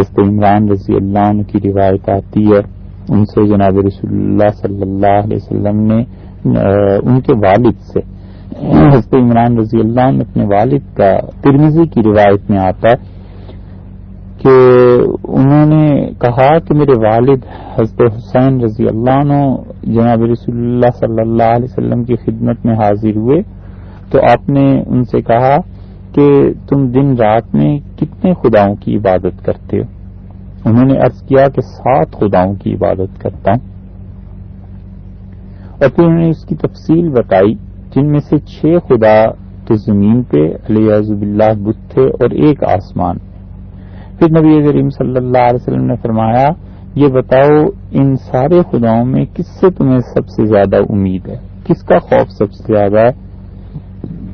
حضرت عمران رضی اللہ عنہ کی روایت آتی ہے۔ ان سے جناب رسول اللہ صلی اللہ علیہ وسلم نے ان کے والد سے، حضرت عمران رضی اللہ عنہ اپنے والد کا ترمزی کی روایت میں آتا ہے کہ انہوں نے کہا کہ میرے والد حضرت حسین رضی اللہ عنہ جناب رسول اللہ صلی اللہ علیہ وسلم کی خدمت میں حاضر ہوئے۔ تو آپ نے ان سے کہا کہ تم دن رات میں کتنے خداؤں کی عبادت کرتے ہو؟ انہوں نے عرض کیا کہ سات خداؤں کی عبادت کرتا ہوں۔ اور پھر انہوں نے اس کی تفصیل بتائی جن میں سے چھ خدا تو زمین پہ علیہ اللہ بت تھے اور ایک آسمان۔ پھر نبی کریم صلی اللہ علیہ وسلم نے فرمایا، یہ بتاؤ ان سارے خداؤں میں کس سے تمہیں سب سے زیادہ امید ہے؟ کس کا خوف سب سے زیادہ ہے؟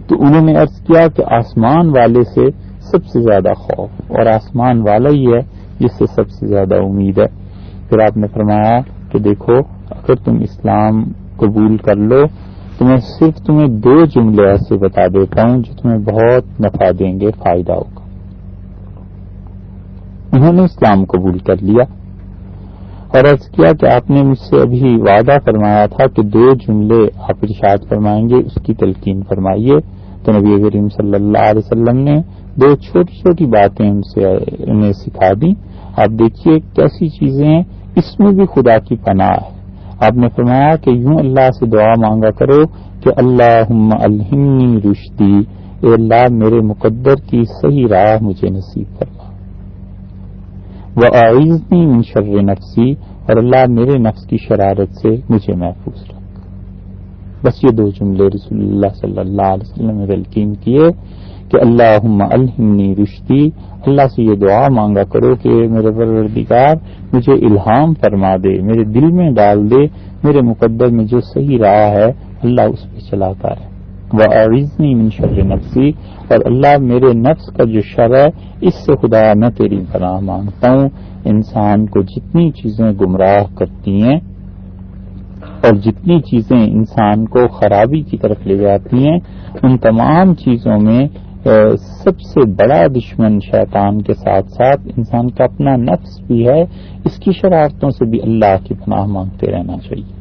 تو انہوں نے ارض کیا کہ آسمان والے سے سب سے زیادہ خوف، اور آسمان والا ہی ہے جس سے سب سے زیادہ امید ہے۔ پھر آپ نے فرمایا کہ دیکھو، اگر تم اسلام قبول کر لو، تو میں صرف تمہیں دو جملے ایسے بتا دیتا ہوں جو تمہیں بہت نفع دیں گے، فائدہ ہوگا۔ انہوں نے اسلام قبول کر لیا۔ عرض کیا کہ آپ نے مجھ سے ابھی وعدہ فرمایا تھا کہ دو جملے آپ ارشاد فرمائیں گے، اس کی تلقین فرمائیے۔ تو نبی کریم صلی اللہ علیہ وسلم نے دو چھوٹی چھوٹی باتیں ان سے، انہیں سکھا دی آپ دیکھیے کیسی چیزیں ہیں۔ اس میں بھی خدا کی پناہ ہے۔ آپ نے فرمایا کہ یوں اللہ سے دعا مانگا کرو کہ اللہ الحمنی رشدی، اے اللہ میرے مقدر کی صحیح راہ مجھے نصیب فرما۔ وہ آئزنی من شر نفسی، اور اللہ میرے نفس کی شرارت سے مجھے محفوظ رکھ۔ بس یہ دو جملے رسول اللہ صلی اللہ علیہ وسلم نے تلقین کیے کہ اللہ الحمنی رشتی اللہ سے یہ دعا مانگا کرو کہ میرے پروردگار مجھے الہام فرما دے، میرے دل میں ڈال دے، میرے مقدر میں جو صحیح راہ ہے، اللہ اس پہ چلاتا ہے وہ عویزنی من شر نفسی، اور اللہ میرے نفس کا جو شر ہے، اس سے خدا میں تیری پناہ مانگتا ہوں۔ انسان کو جتنی چیزیں گمراہ کرتی ہیں، اور جتنی چیزیں انسان کو خرابی کی طرف لے جاتی ہیں، ان تمام چیزوں میں سب سے بڑا دشمن شیطان کے ساتھ ساتھ انسان کا اپنا نفس بھی ہے۔ اس کی شرارتوں سے بھی اللہ کی پناہ مانگتے رہنا چاہیے۔